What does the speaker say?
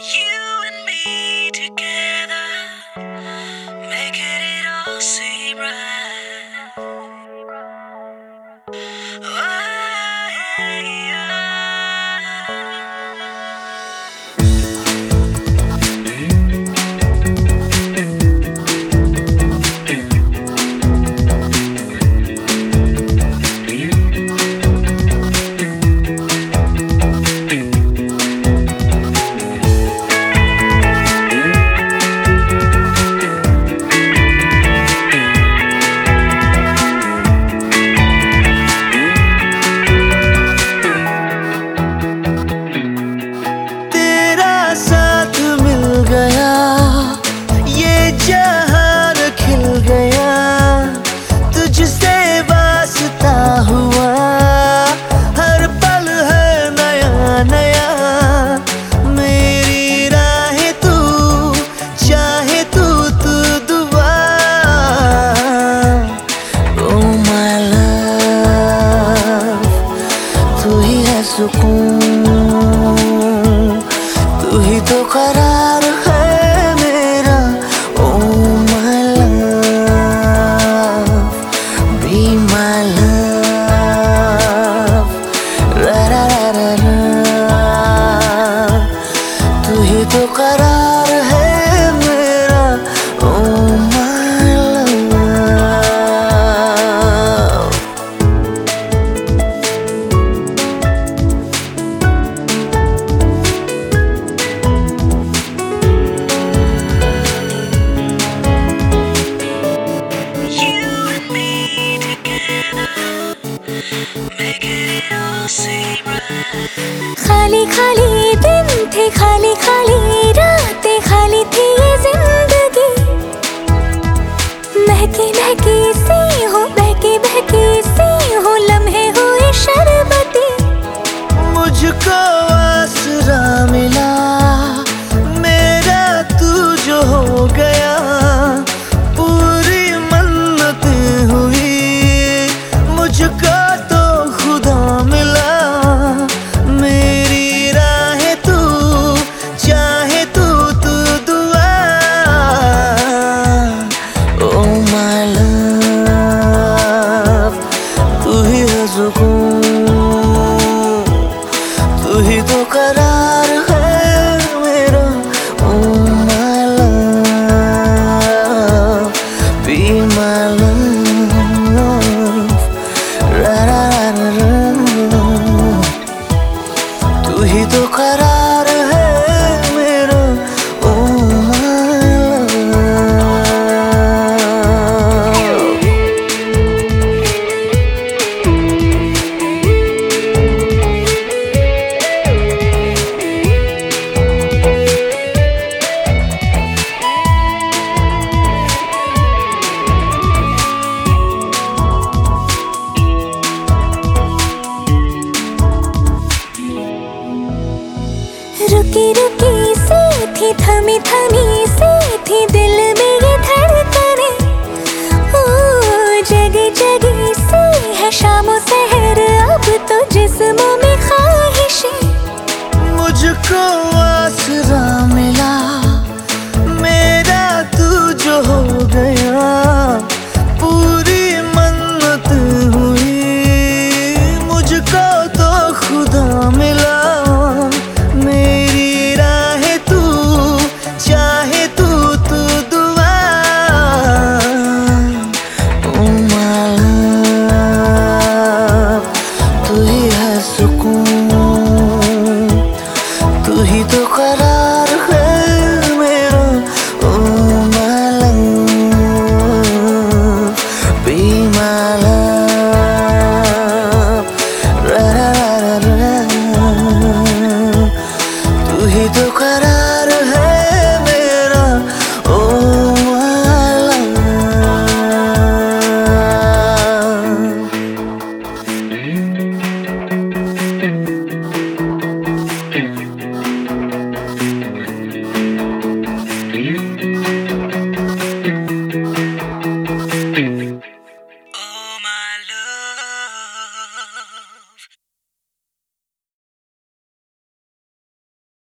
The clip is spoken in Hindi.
You 你的快乐。ही है सुकून तू ही तो करार है मेरा oh my रा। तू ही तो करार 探秘，探秘 my love